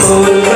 humble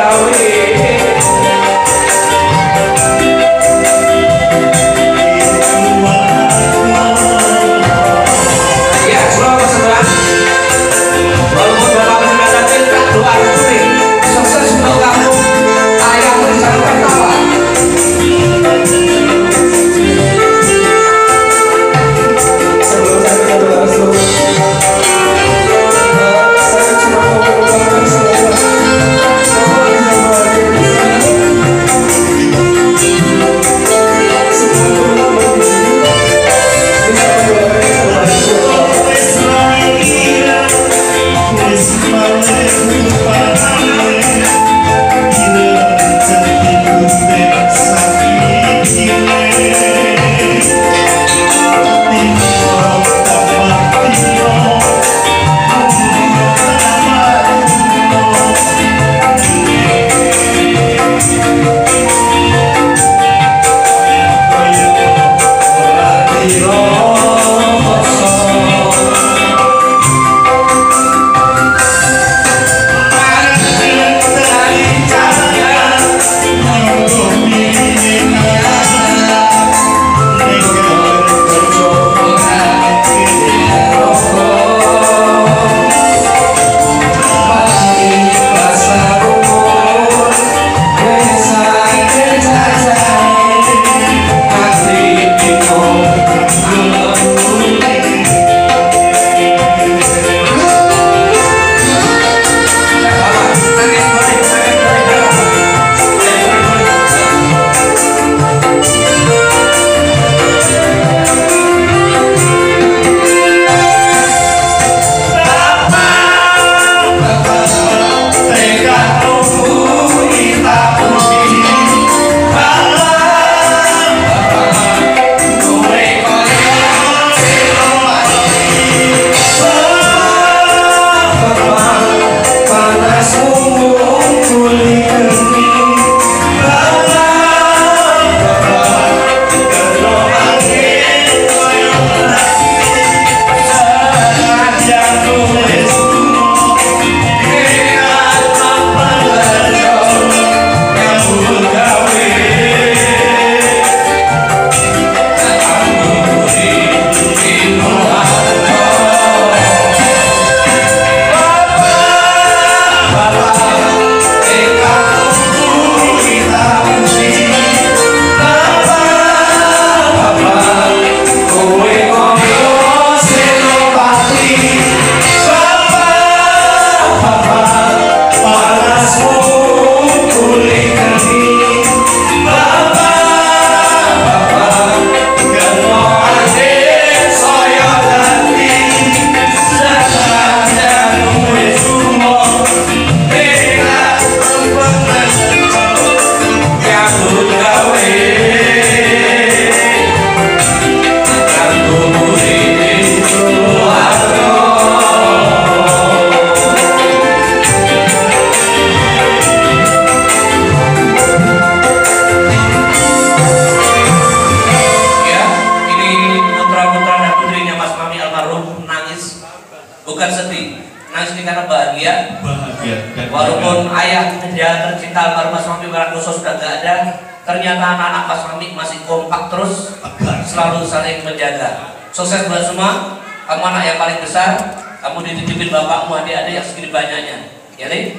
saudara cinta almarhum Mas Mami Barakoso sudah gak ada ternyata anak-anak Mas masih kompak terus selalu saling menjaga. Sukses buat semua kamu anak yang paling besar kamu dititipin bapakmu adik-adik yang segini banyaknya. Ya Li?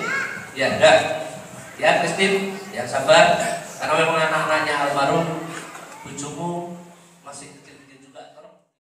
ya udah. Ya Kristin? Yang sabar. Karena memang anak-anaknya almarhum bujumu masih